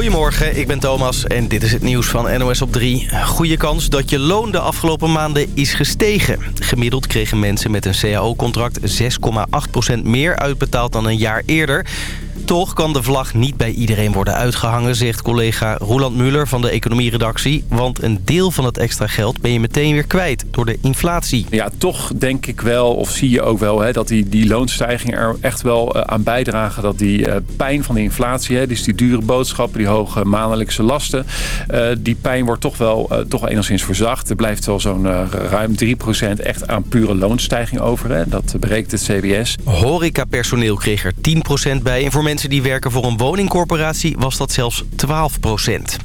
Goedemorgen, ik ben Thomas en dit is het nieuws van NOS op 3. Goede kans dat je loon de afgelopen maanden is gestegen. Gemiddeld kregen mensen met een cao-contract 6,8% meer uitbetaald dan een jaar eerder. Toch kan de vlag niet bij iedereen worden uitgehangen, zegt collega Roland Muller van de economieredactie. Want een deel van het extra geld ben je meteen weer kwijt door de inflatie. Ja, toch denk ik wel, of zie je ook wel, hè, dat die, die loonstijging er echt wel uh, aan bijdragen. Dat die uh, pijn van de inflatie, hè, dus die dure boodschappen, die hoge maandelijkse lasten, uh, die pijn wordt toch wel, toch enigszins verzacht. Er blijft wel zo'n ruim 3% echt aan pure loonstijging over. Hè. Dat berekent het CBS. Horecapersoneel kreeg er 10% bij en voor mensen die werken voor een woningcorporatie was dat zelfs 12 procent.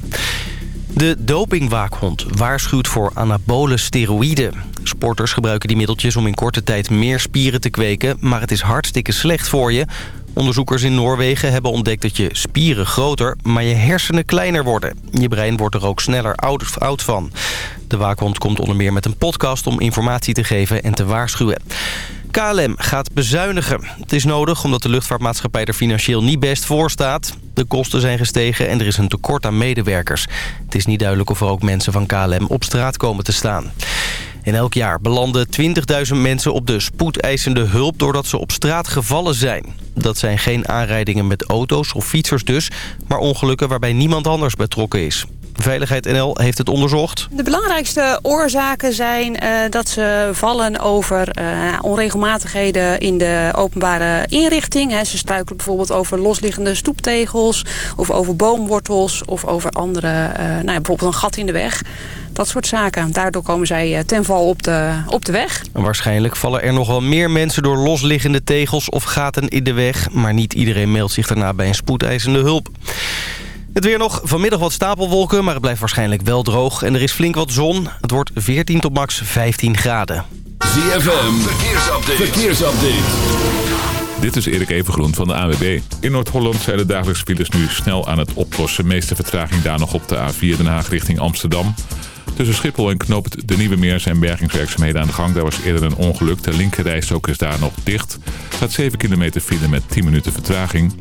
De dopingwaakhond waarschuwt voor anabole steroïden. Sporters gebruiken die middeltjes om in korte tijd meer spieren te kweken... maar het is hartstikke slecht voor je. Onderzoekers in Noorwegen hebben ontdekt dat je spieren groter... maar je hersenen kleiner worden. Je brein wordt er ook sneller oud, van. De waakhond komt onder meer met een podcast om informatie te geven en te waarschuwen. KLM gaat bezuinigen. Het is nodig omdat de luchtvaartmaatschappij er financieel niet best voor staat. De kosten zijn gestegen en er is een tekort aan medewerkers. Het is niet duidelijk of er ook mensen van KLM op straat komen te staan. En elk jaar belanden 20.000 mensen op de spoedeisende hulp... doordat ze op straat gevallen zijn. Dat zijn geen aanrijdingen met auto's of fietsers dus... maar ongelukken waarbij niemand anders betrokken is. Veiligheid NL heeft het onderzocht. De belangrijkste oorzaken zijn uh, dat ze vallen over uh, onregelmatigheden in de openbare inrichting. He, ze struikelen bijvoorbeeld over losliggende stoeptegels of over boomwortels of over andere, uh, nou ja, bijvoorbeeld een gat in de weg. Dat soort zaken. Daardoor komen zij ten val op de, op de weg. Waarschijnlijk vallen er nog wel meer mensen door losliggende tegels of gaten in de weg. Maar niet iedereen meldt zich daarna bij een spoedeisende hulp. Het weer nog. Vanmiddag wat stapelwolken, maar het blijft waarschijnlijk wel droog. En er is flink wat zon. Het wordt 14 tot max 15 graden. ZFM, verkeersupdate. verkeersupdate. Dit is Erik Evengroen van de AWB. In Noord-Holland zijn de dagelijkse files nu snel aan het oplossen. De meeste vertraging daar nog op de A4 Den Haag richting Amsterdam. Tussen Schiphol en Knoop de Nieuwe Meer zijn bergingswerkzaamheden aan de gang. Daar was eerder een ongeluk. De linkerrijstok is daar nog dicht. Gaat 7 kilometer file met 10 minuten vertraging.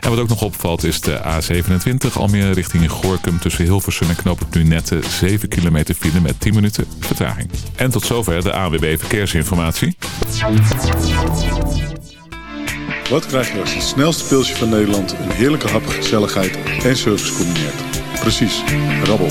En wat ook nog opvalt is de A27 Almere richting Gorkum. Tussen Hilversum en Knoop het Lunette 7 kilometer file met 10 minuten vertraging. En tot zover de AWB Verkeersinformatie. Wat krijg je als het snelste pilsje van Nederland... een heerlijke hap, gezelligheid en service combineert? Precies, rabbel.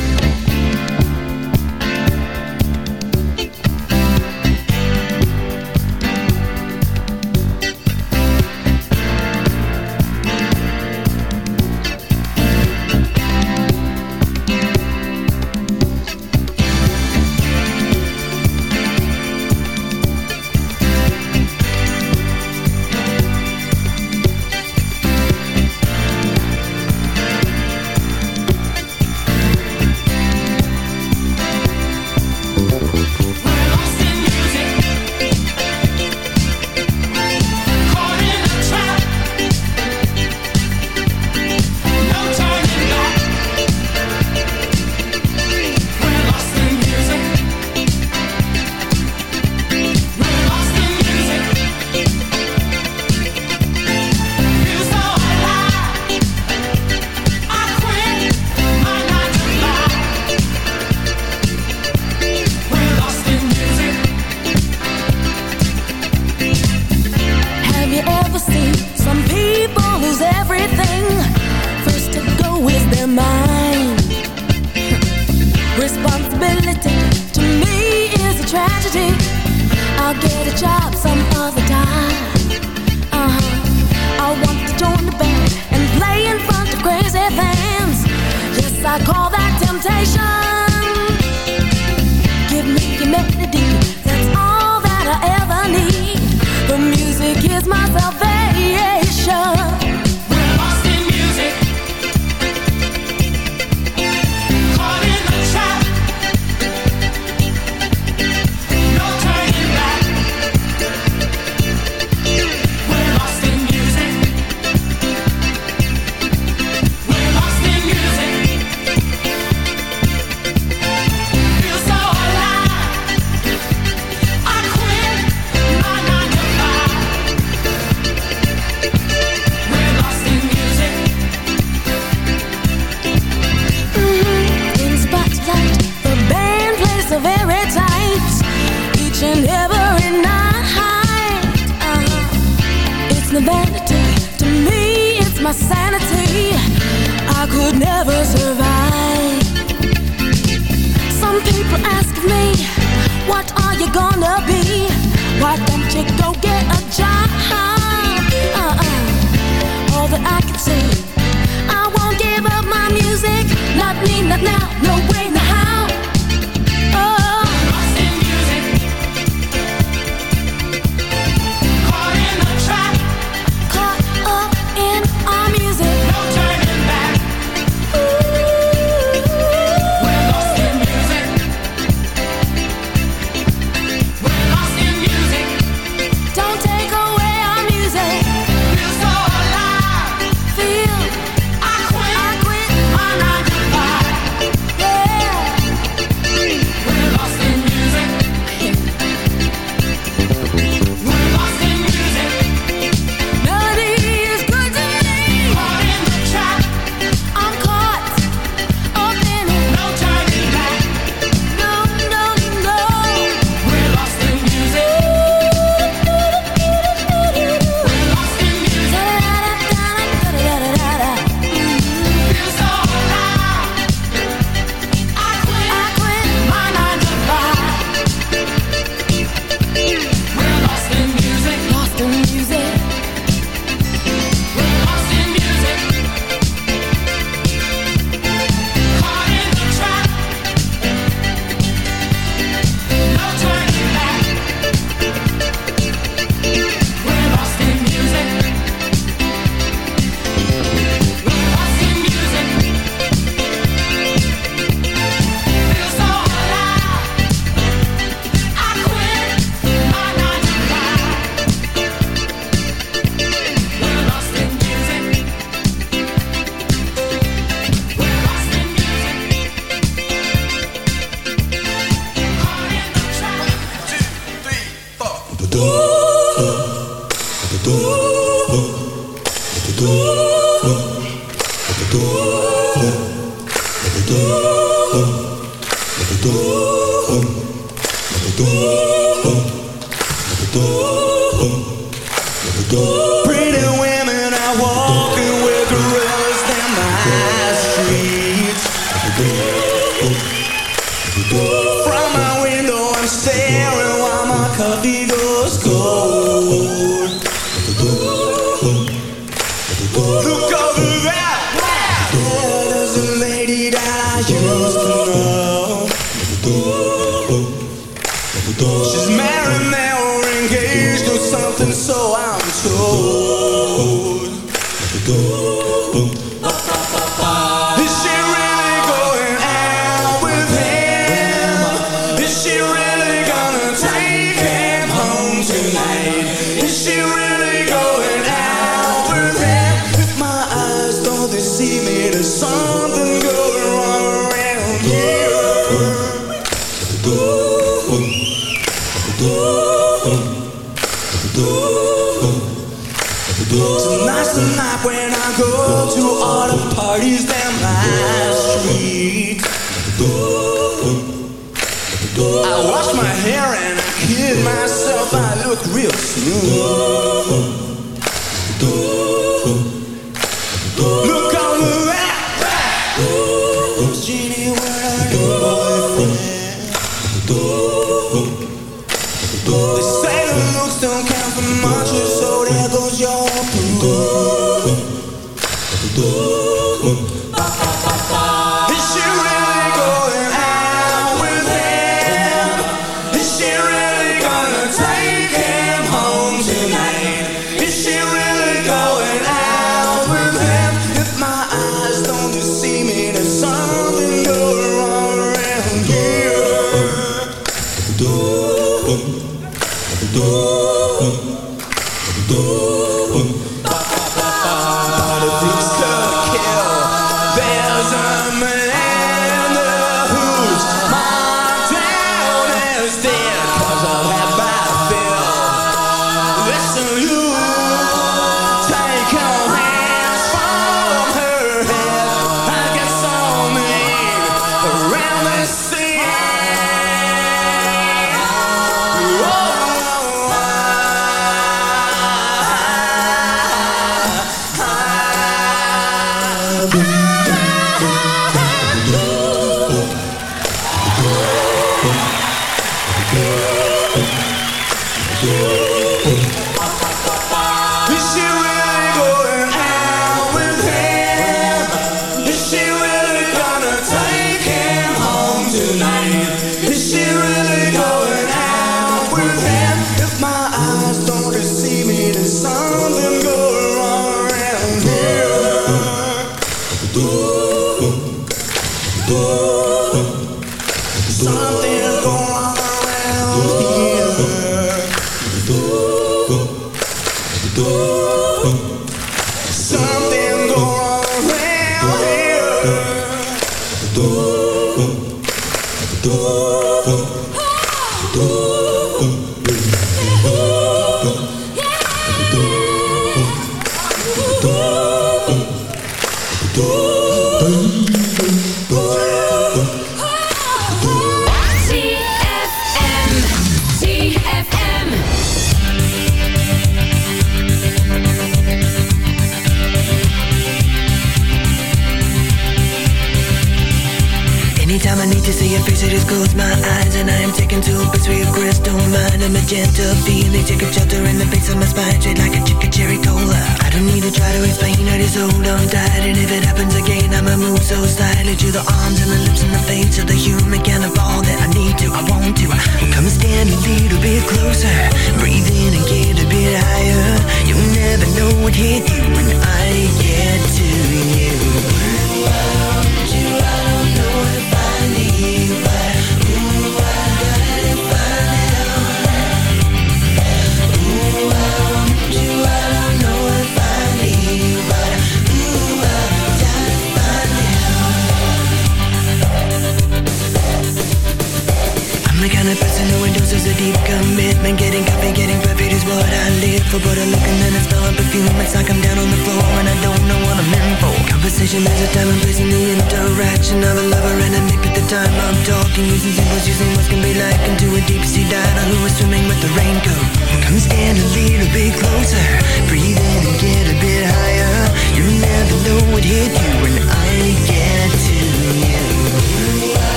Hit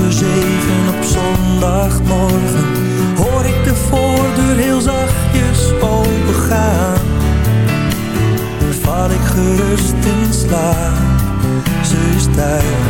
Over zeven op zondagmorgen hoor ik de voordeur heel zachtjes opengaan. Val ik gerust in slaap, ze is thuis.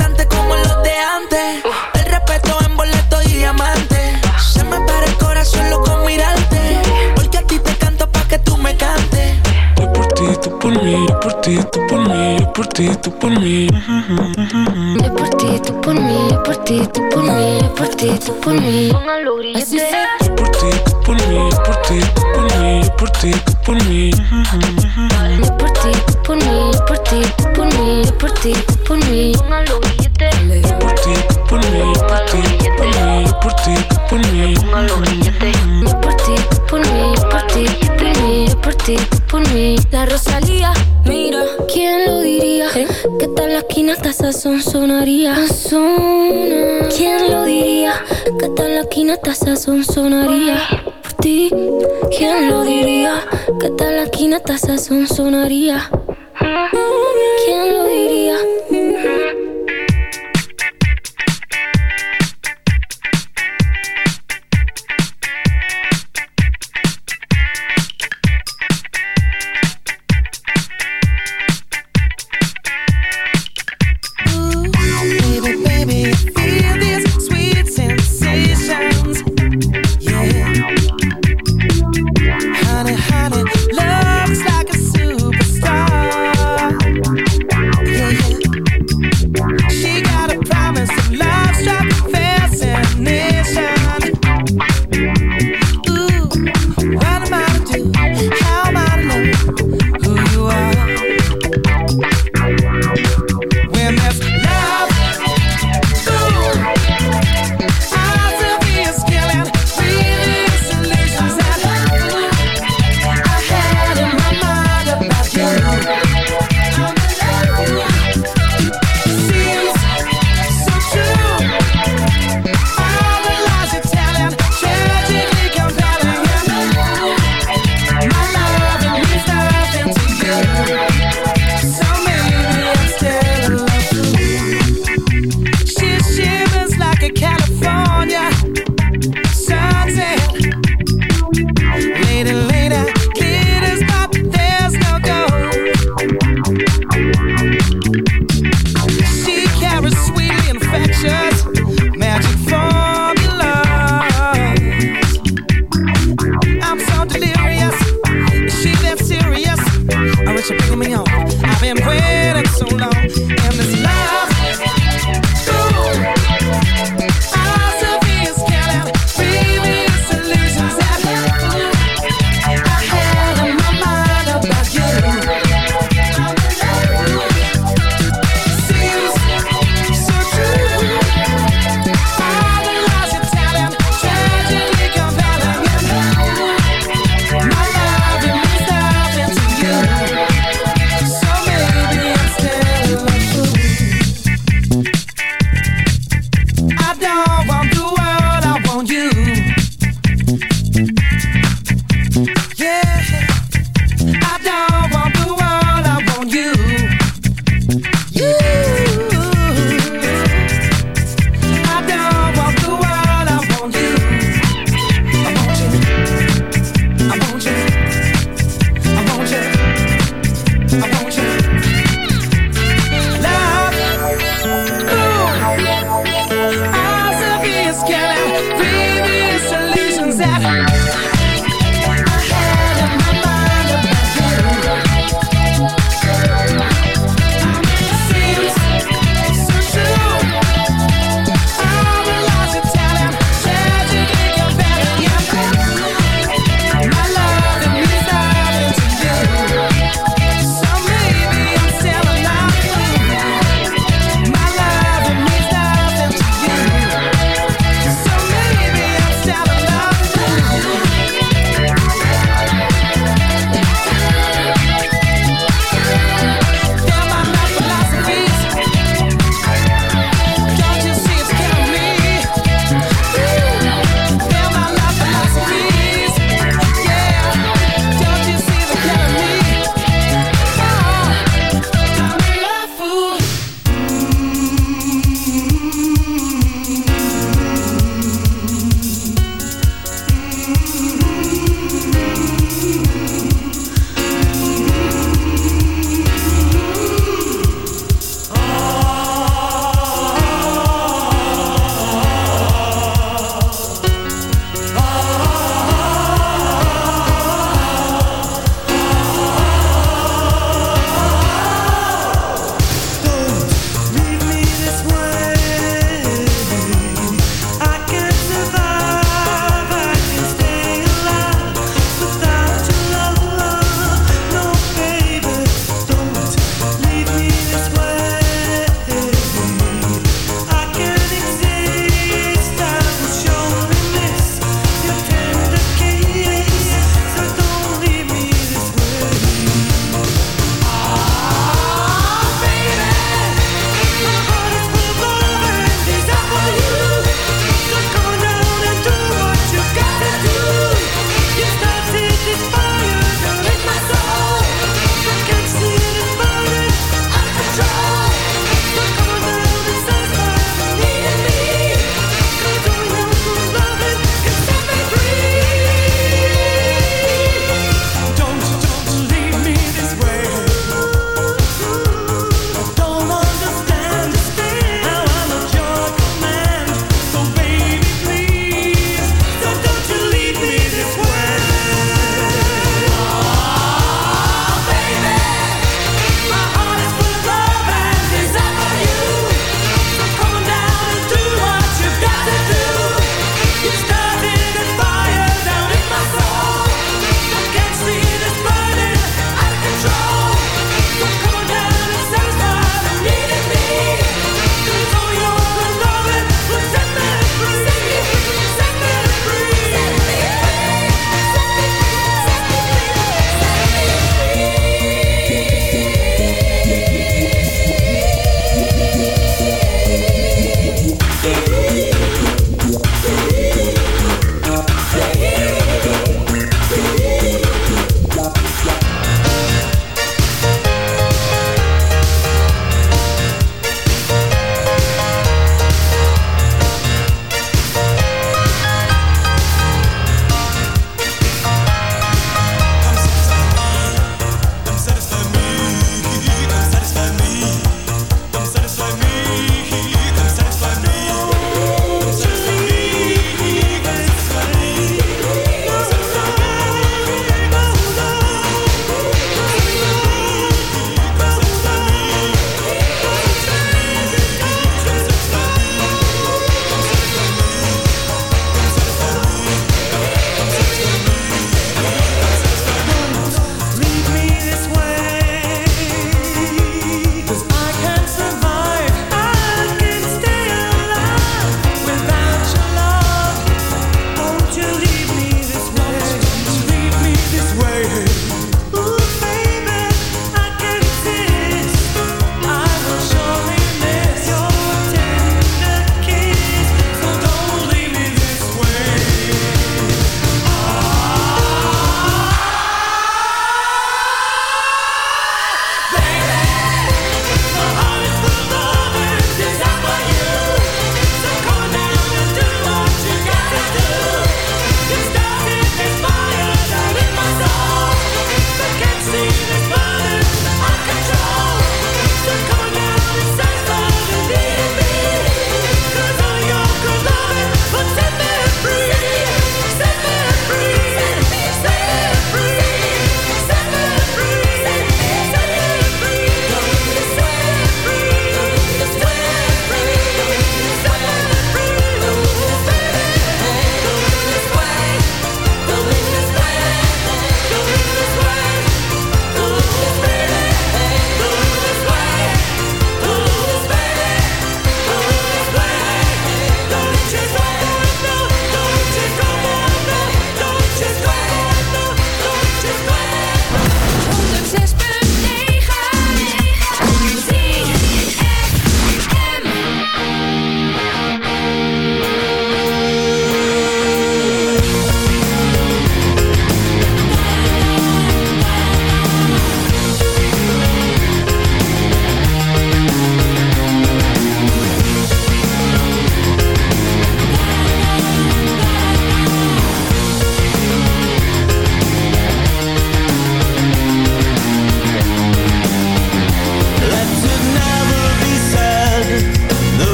ti, tú por mí. Yo por ti, tú por mí, yo por ti, tú por mí, yo por ti, tú por mí. Pongan los grilletes. Yo por ti, tú por mí, yo por ti, tú por mí, yo por ti, tú por mí. Yo por ti, tú por mí, yo por ti, tú por mí, yo por ti, tú por mí. Pongan los grilletes. Yo por ti, tú por mí, yo por ti, tú por mí, yo por ti, tú por mí. Pongan los grilletes. Yo por ti, tú por mí, yo por ti, tú por mí, yo por ti, tú por mí. La Rosalía, mira, ¿quién lo Que tal la esquina hasta sazón sonaría. Sazona. ¿Quién lo diría? Que tal la esquina hasta sazón sonaría. Por ti, ¿quién lo diría? Que tal la esquina hasta sazón sonaría. ¿Quién lo